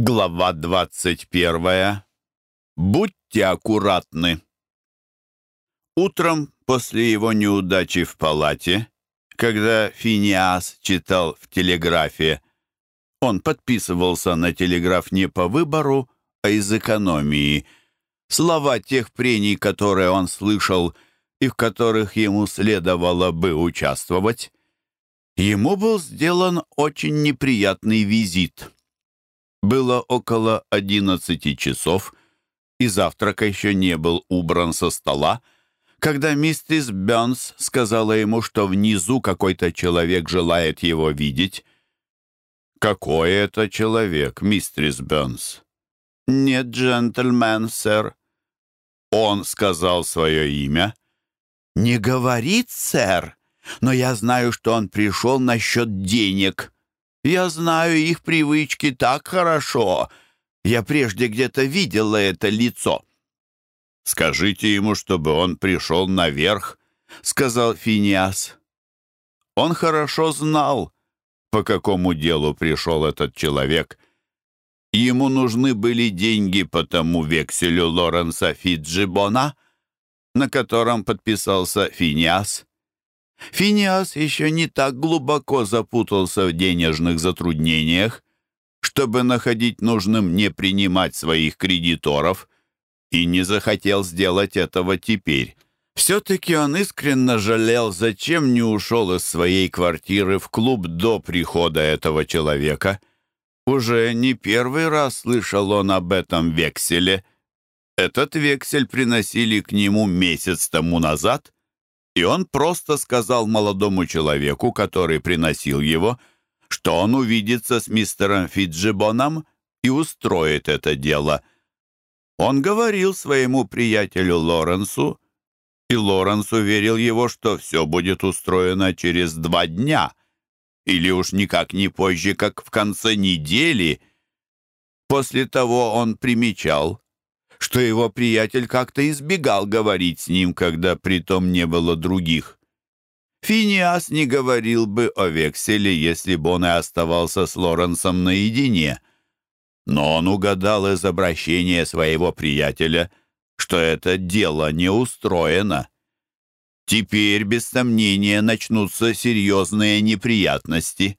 Глава 21. Будьте аккуратны. Утром после его неудачи в палате, когда Финиас читал в телеграфе, он подписывался на телеграф не по выбору, а из экономии. Слова тех прений, которые он слышал и в которых ему следовало бы участвовать, ему был сделан очень неприятный визит — было около одиннадцати часов, и завтрак еще не был убран со стола, когда миссис Бёрнс сказала ему, что внизу какой-то человек желает его видеть. «Какой это человек, мистерис Бёрнс?» «Нет, джентльмен, сэр». Он сказал свое имя. «Не говорит, сэр, но я знаю, что он пришел насчет денег». Я знаю их привычки так хорошо. Я прежде где-то видела это лицо». «Скажите ему, чтобы он пришел наверх», — сказал Финиас. Он хорошо знал, по какому делу пришел этот человек. Ему нужны были деньги по тому векселю Лоренса Фиджибона, на котором подписался Финиас. Финиас еще не так глубоко запутался в денежных затруднениях, чтобы находить нужным не принимать своих кредиторов, и не захотел сделать этого теперь. Все-таки он искренне жалел, зачем не ушел из своей квартиры в клуб до прихода этого человека. Уже не первый раз слышал он об этом векселе. Этот вексель приносили к нему месяц тому назад — и он просто сказал молодому человеку, который приносил его, что он увидится с мистером Фиджибоном и устроит это дело. Он говорил своему приятелю Лоренсу, и Лоренс уверил его, что все будет устроено через два дня, или уж никак не позже, как в конце недели. После того он примечал, что его приятель как-то избегал говорить с ним, когда притом не было других. Финиас не говорил бы о векселе, если бы он и оставался с Лоренсом наедине. Но он угадал из обращения своего приятеля, что это дело не устроено. Теперь, без сомнения, начнутся серьезные неприятности.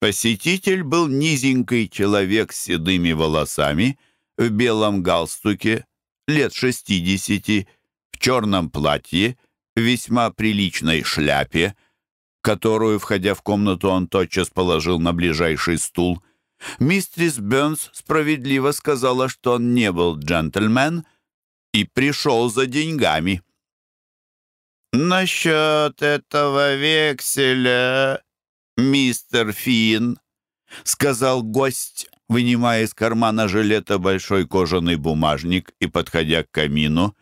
Посетитель был низенький человек с седыми волосами — в белом галстуке, лет шестидесяти, в черном платье, в весьма приличной шляпе, которую, входя в комнату, он тотчас положил на ближайший стул. Мистрис Бёрнс справедливо сказала, что он не был джентльмен и пришел за деньгами. «Насчет этого векселя, мистер Финн», — сказал гость, вынимая из кармана жилета большой кожаный бумажник и подходя к камину.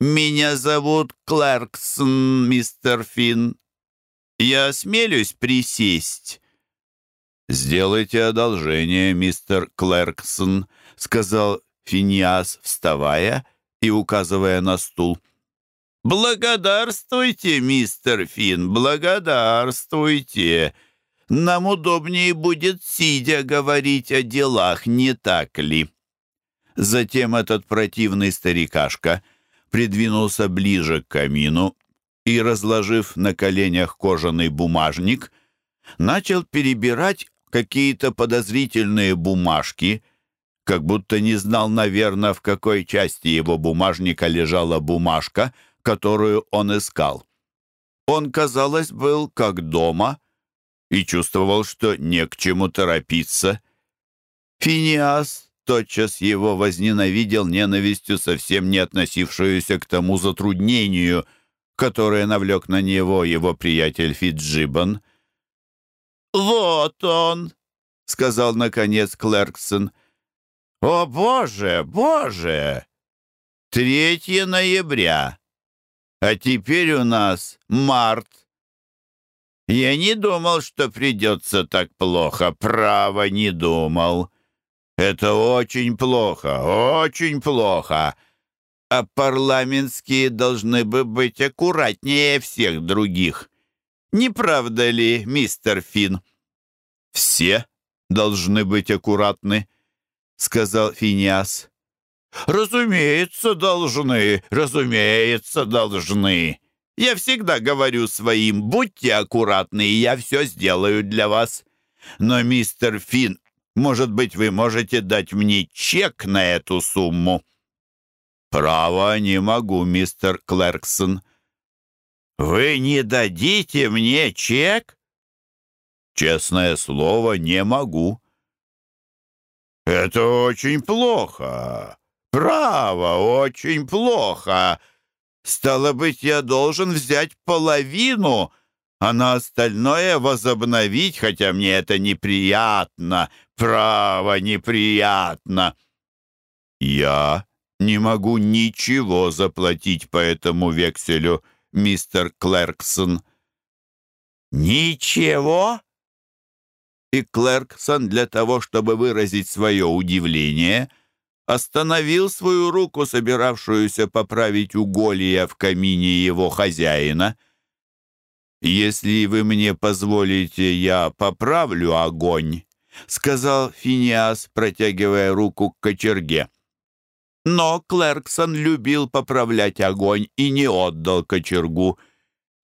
«Меня зовут Клэрксон, мистер Финн. Я осмелюсь присесть». «Сделайте одолжение, мистер Клэрксон», — сказал Финиас, вставая и указывая на стул. «Благодарствуйте, мистер Финн, благодарствуйте!» Нам удобнее будет сидя говорить о делах, не так ли?» Затем этот противный старикашка придвинулся ближе к камину и, разложив на коленях кожаный бумажник, начал перебирать какие-то подозрительные бумажки, как будто не знал, наверное, в какой части его бумажника лежала бумажка, которую он искал. Он, казалось, был как дома — и чувствовал, что не к чему торопиться. Финиас тотчас его возненавидел ненавистью, совсем не относившуюся к тому затруднению, которое навлек на него его приятель Фиджибан. «Вот он!» — сказал, наконец, Клэрксон. «О, боже, боже! Третье ноября! А теперь у нас март!» Я не думал, что придется так плохо. Право, не думал. Это очень плохо, очень плохо. А парламентские должны бы быть аккуратнее всех других. Не правда ли, мистер Финн? Все должны быть аккуратны», — сказал Финиас. «Разумеется, должны, разумеется, должны. Я всегда говорю своим, будьте аккуратны, и я все сделаю для вас. Но, мистер Финн, может быть, вы можете дать мне чек на эту сумму?» «Право, не могу, мистер Клэрксон». «Вы не дадите мне чек?» «Честное слово, не могу». «Это очень плохо. Право, очень плохо. Стало быть, я должен взять половину, а на остальное возобновить, хотя мне это неприятно. Право, неприятно». «Я не могу ничего заплатить по этому векселю, мистер Клэрксон». «Ничего?» И Клэрксон для того, чтобы выразить свое удивление, остановил свою руку, собиравшуюся поправить уголья в камине его хозяина. «Если вы мне позволите, я поправлю огонь», — сказал Финиас, протягивая руку к кочерге. Но Клэрксон любил поправлять огонь и не отдал кочергу.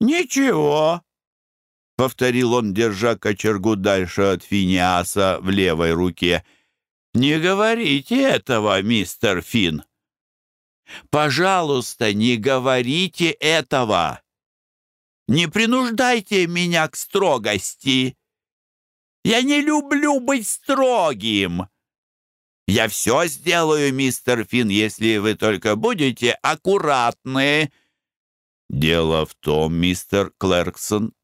«Ничего», — повторил он, держа кочергу дальше от Финиаса в левой руке. «Не говорите этого, мистер Фин. Пожалуйста, не говорите этого. Не принуждайте меня к строгости. Я не люблю быть строгим». Я все сделаю, мистер Финн, если вы только будете аккуратны. Дело в том, мистер Клэрксон,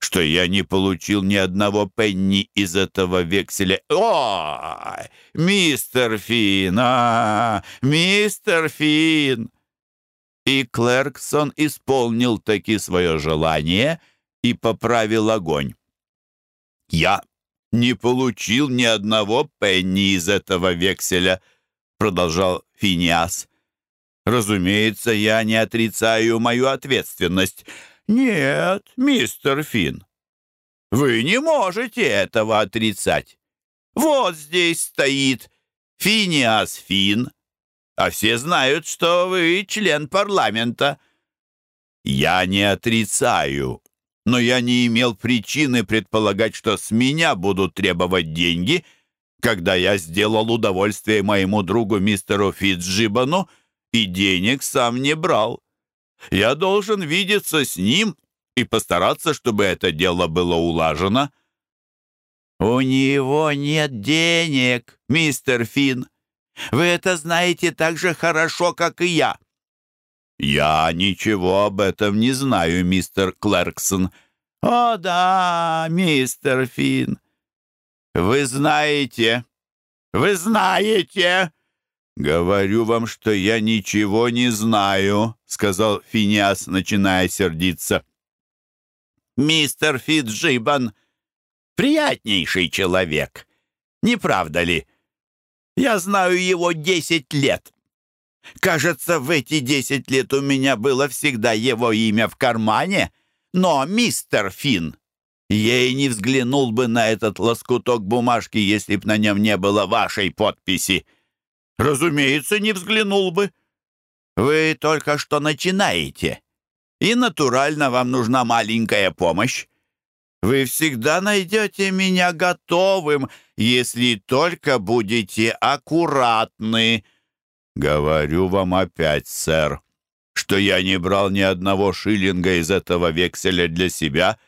что я не получил ни одного пенни из этого векселя. О, мистер Финн, а, мистер Финн! И Клэрксон исполнил таки свое желание и поправил огонь. Я не получил ни одного пенни из этого векселя», — продолжал Финиас. «Разумеется, я не отрицаю мою ответственность». «Нет, мистер Фин, вы не можете этого отрицать. Вот здесь стоит Финиас Фин, а все знают, что вы член парламента». «Я не отрицаю но я не имел причины предполагать, что с меня будут требовать деньги, когда я сделал удовольствие моему другу мистеру Фитджибану и денег сам не брал. Я должен видеться с ним и постараться, чтобы это дело было улажено. «У него нет денег, мистер Финн. Вы это знаете так же хорошо, как и я. «Я ничего об этом не знаю, мистер Клэрксон». «О да, мистер Финн, вы знаете, вы знаете!» «Говорю вам, что я ничего не знаю», — сказал Финиас, начиная сердиться. «Мистер Фитджибан приятнейший человек, не правда ли? Я знаю его десять лет. Кажется, в эти десять лет у меня было всегда его имя в кармане. Но, мистер Финн, я и не взглянул бы на этот лоскуток бумажки, если б на нем не было вашей подписи. Разумеется, не взглянул бы. Вы только что начинаете, и натурально вам нужна маленькая помощь. Вы всегда найдете меня готовым, если только будете аккуратны». «Говорю вам опять, сэр, что я не брал ни одного шиллинга из этого векселя для себя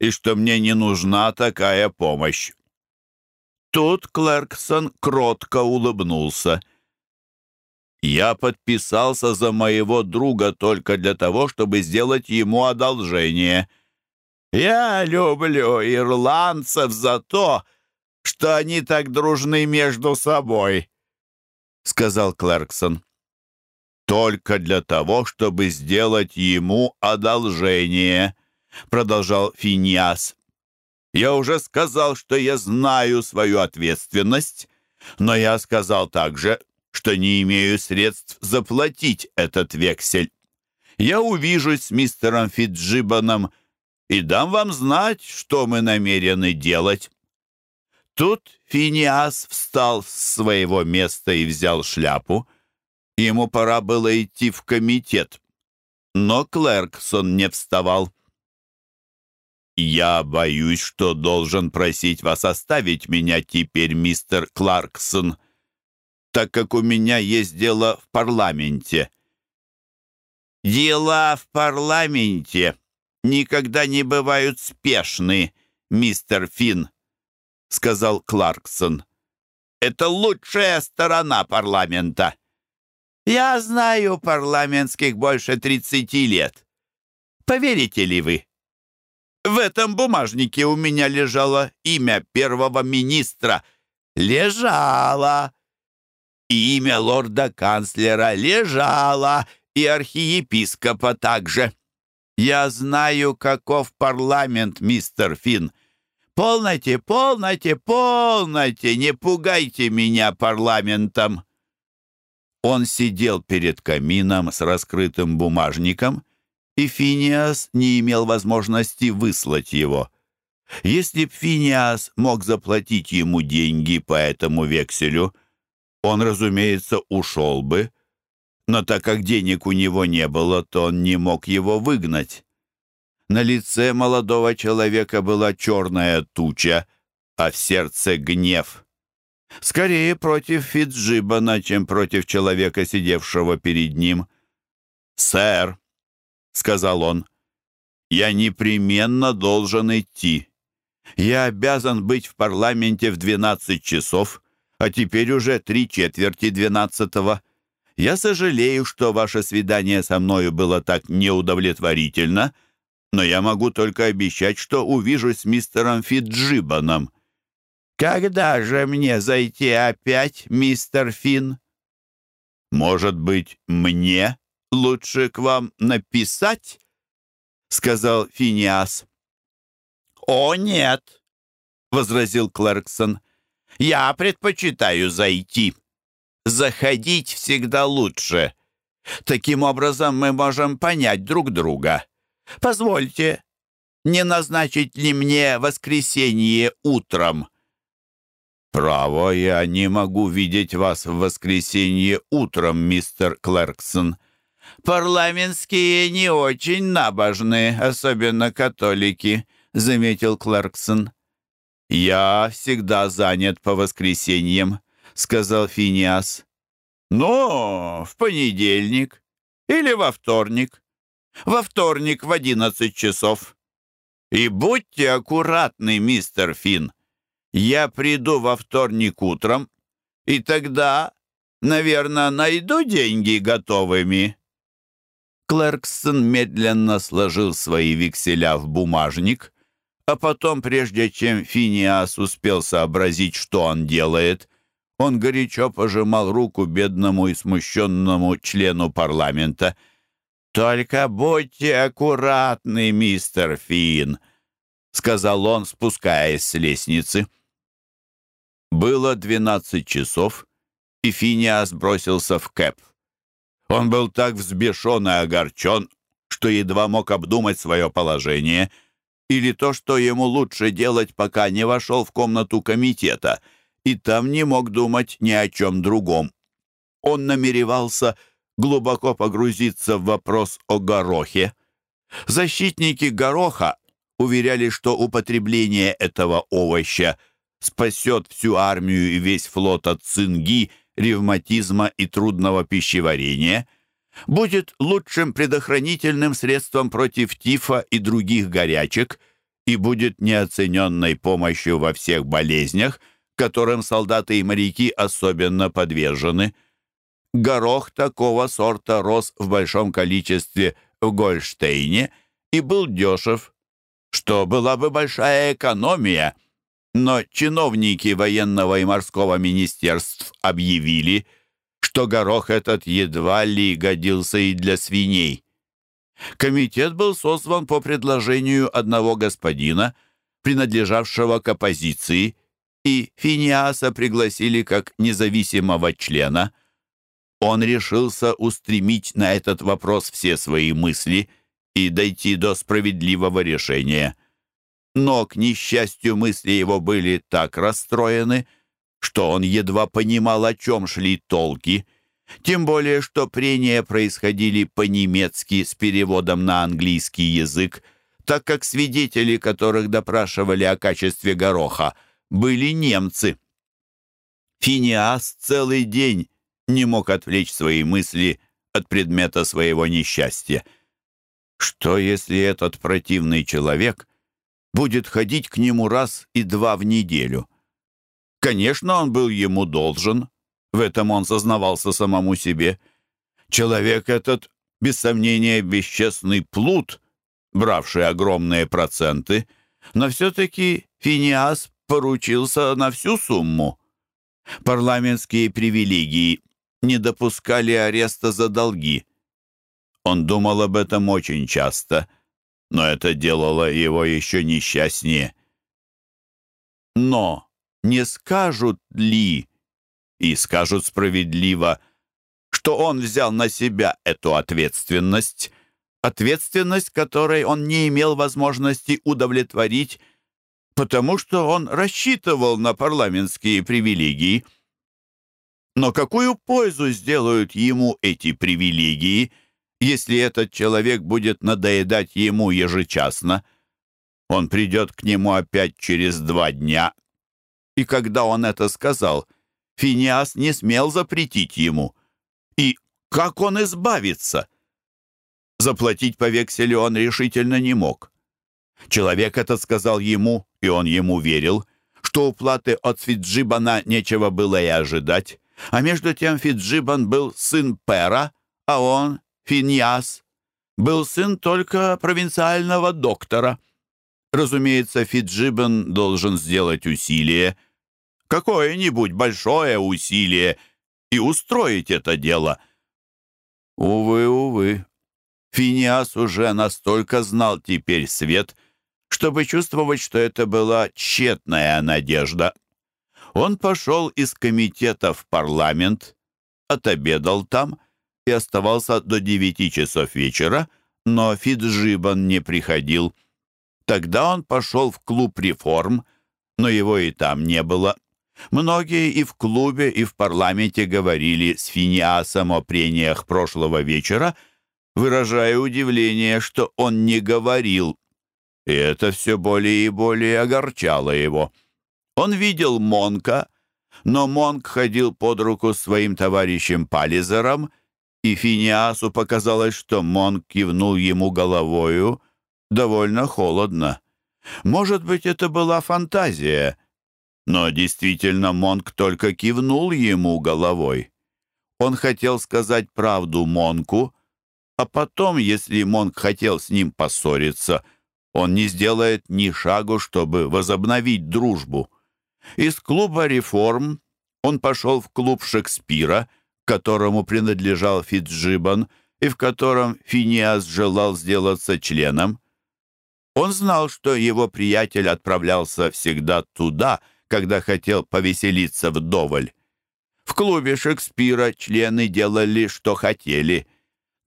и что мне не нужна такая помощь». Тут Клэрксон кротко улыбнулся. «Я подписался за моего друга только для того, чтобы сделать ему одолжение. Я люблю ирландцев за то, что они так дружны между собой» сказал Клэрксон. «Только для того, чтобы сделать ему одолжение», — продолжал Финиас. «Я уже сказал, что я знаю свою ответственность, но я сказал также, что не имею средств заплатить этот вексель. Я увижусь с мистером Фитджибаном и дам вам знать, что мы намерены делать». Тут Финиас встал с своего места и взял шляпу. Ему пора было идти в комитет. Но Клэрксон не вставал. «Я боюсь, что должен просить вас оставить меня теперь, мистер Кларксон, так как у меня есть дело в парламенте». «Дела в парламенте никогда не бывают спешны, мистер Финн», — сказал Кларксон. «Это лучшая сторона парламента. Я знаю парламентских больше тридцати лет. Поверите ли вы?» В этом бумажнике у меня лежало имя первого министра. Лежало. И имя лорда-канцлера лежало, и архиепископа также. Я знаю, каков парламент, мистер Финн. Полноте, полноте, полноте, не пугайте меня парламентом. Он сидел перед камином с раскрытым бумажником и Финиас не имел возможности выслать его. Если б Финиас мог заплатить ему деньги по этому векселю, он, разумеется, ушел бы, но так как денег у него не было, то он не мог его выгнать. На лице молодого человека была черная туча, а в сердце гнев. Скорее против Фитджибана, чем против человека, сидевшего перед ним. «Сэр», сказал он. «Я непременно должен идти. Я обязан быть в парламенте в двенадцать часов, а теперь уже три четверти двенадцатого. Я сожалею, что ваше свидание со мною было так неудовлетворительно, но я могу только обещать, что увижусь с мистером Фиджибаном». «Когда же мне зайти опять, мистер Финн?» «Может быть, мне?» лучше к вам написать?» — сказал Финиас. «О, нет!» — возразил Клэрксон. «Я предпочитаю зайти. Заходить всегда лучше. Таким образом мы можем понять друг друга. Позвольте, не назначить ли мне воскресенье утром?» «Право, я не могу видеть вас в воскресенье утром, мистер Клэрксон», «Парламентские не очень набожны, особенно католики», — заметил Кларксон. «Я всегда занят по воскресеньям», — сказал Финиас. «Но в понедельник или во вторник. Во вторник в одиннадцать часов. И будьте аккуратны, мистер Фин. Я приду во вторник утром, и тогда, наверное, найду деньги готовыми». Клэрксон медленно сложил свои векселя в бумажник, а потом, прежде чем Финиас успел сообразить, что он делает, он горячо пожимал руку бедному и смущенному члену парламента. «Только будьте аккуратны, мистер Фин», — сказал он, спускаясь с лестницы. Было двенадцать часов, и Финиас бросился в кэп. Он был так взбешен и огорчен, что едва мог обдумать свое положение или то, что ему лучше делать, пока не вошел в комнату комитета, и там не мог думать ни о чем другом. Он намеревался глубоко погрузиться в вопрос о горохе. Защитники гороха уверяли, что употребление этого овоща спасет всю армию и весь флот от цинги – ревматизма и трудного пищеварения, будет лучшим предохранительным средством против тифа и других горячек и будет неоцененной помощью во всех болезнях, которым солдаты и моряки особенно подвержены. Горох такого сорта рос в большом количестве в Гольштейне и был дешев, что была бы большая экономия – но чиновники военного и морского министерств объявили, что горох этот едва ли годился и для свиней. Комитет был созван по предложению одного господина, принадлежавшего к оппозиции, и Финиаса пригласили как независимого члена. Он решился устремить на этот вопрос все свои мысли и дойти до справедливого решения – Но, к несчастью, мысли его были так расстроены, что он едва понимал, о чем шли толки, тем более, что прения происходили по-немецки с переводом на английский язык, так как свидетели, которых допрашивали о качестве гороха, были немцы. Финиас целый день не мог отвлечь свои мысли от предмета своего несчастья. Что, если этот противный человек будет ходить к нему раз и два в неделю? Конечно, он был ему должен. В этом он сознавался самому себе. Человек этот, без сомнения, бесчестный плут, бравший огромные проценты, но все-таки Финиас поручился на всю сумму. Парламентские привилегии не допускали ареста за долги. Он думал об этом очень часто, но это делало его еще несчастнее. Но не скажут ли, и скажут справедливо, что он взял на себя эту ответственность, ответственность, которой он не имел возможности удовлетворить, потому что он рассчитывал на парламентские привилегии. Но какую пользу сделают ему эти привилегии, если этот человек будет надоедать ему ежечасно? Он придет к нему опять через два дня. И когда он это сказал, Финиас не смел запретить ему. И как он избавится? Заплатить по векселю он решительно не мог. Человек этот сказал ему, и он ему верил, что уплаты от Фиджибана нечего было и ожидать, а между тем Фиджибан был сын Пера, а он, Финьяс, был сын только провинциального доктора. Разумеется, Фиджибан должен сделать усилие, какое-нибудь большое усилие, и устроить это дело. Увы, увы, Финиас уже настолько знал теперь свет — чтобы чувствовать, что это была тщетная надежда. Он пошел из комитета в парламент, отобедал там и оставался до девяти часов вечера, но Фиджибан не приходил. Тогда он пошел в клуб реформ, но его и там не было. Многие и в клубе, и в парламенте говорили с Финиасом о прениях прошлого вечера, выражая удивление, что он не говорил и это все более и более огорчало его. Он видел Монка, но Монк ходил под руку с своим товарищем Пализером, и Финиасу показалось, что Монк кивнул ему головою довольно холодно. Может быть, это была фантазия, но действительно Монк только кивнул ему головой. Он хотел сказать правду Монку, а потом, если Монк хотел с ним поссориться — он не сделает ни шагу, чтобы возобновить дружбу. Из клуба «Реформ» он пошел в клуб Шекспира, которому принадлежал Фитджибан, и в котором Финиас желал сделаться членом. Он знал, что его приятель отправлялся всегда туда, когда хотел повеселиться вдоволь. В клубе Шекспира члены делали, что хотели —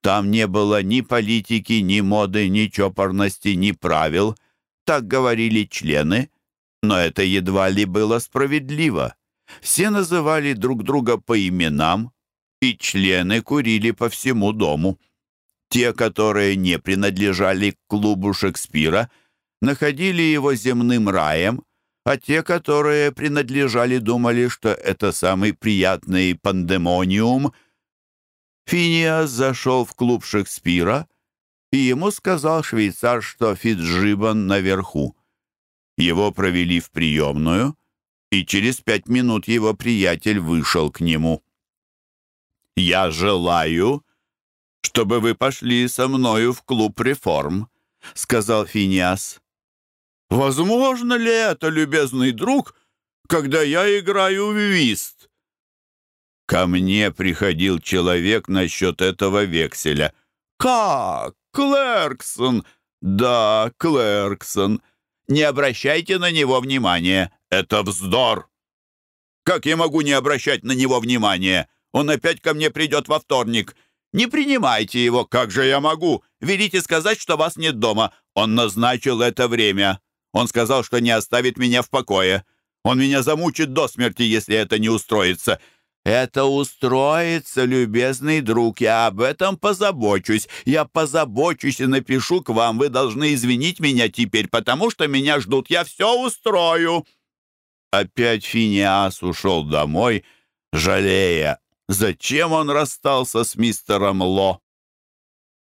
там не было ни политики, ни моды, ни чопорности, ни правил. Так говорили члены, но это едва ли было справедливо. Все называли друг друга по именам, и члены курили по всему дому. Те, которые не принадлежали к клубу Шекспира, находили его земным раем, а те, которые принадлежали, думали, что это самый приятный пандемониум — Финиас зашел в клуб Шекспира, и ему сказал швейцар, что Фитджибан наверху. Его провели в приемную, и через пять минут его приятель вышел к нему. «Я желаю, чтобы вы пошли со мною в клуб реформ», — сказал Финиас. «Возможно ли это, любезный друг, когда я играю в вист?» Ко мне приходил человек насчет этого векселя. «Как? Клэрксон?» «Да, Клэрксон. Не обращайте на него внимания. Это вздор!» «Как я могу не обращать на него внимания? Он опять ко мне придет во вторник. Не принимайте его. Как же я могу? Велите сказать, что вас нет дома. Он назначил это время. Он сказал, что не оставит меня в покое. Он меня замучит до смерти, если это не устроится. «Это устроится, любезный друг, я об этом позабочусь. Я позабочусь и напишу к вам. Вы должны извинить меня теперь, потому что меня ждут. Я все устрою». Опять Финиас ушел домой, жалея, зачем он расстался с мистером Ло.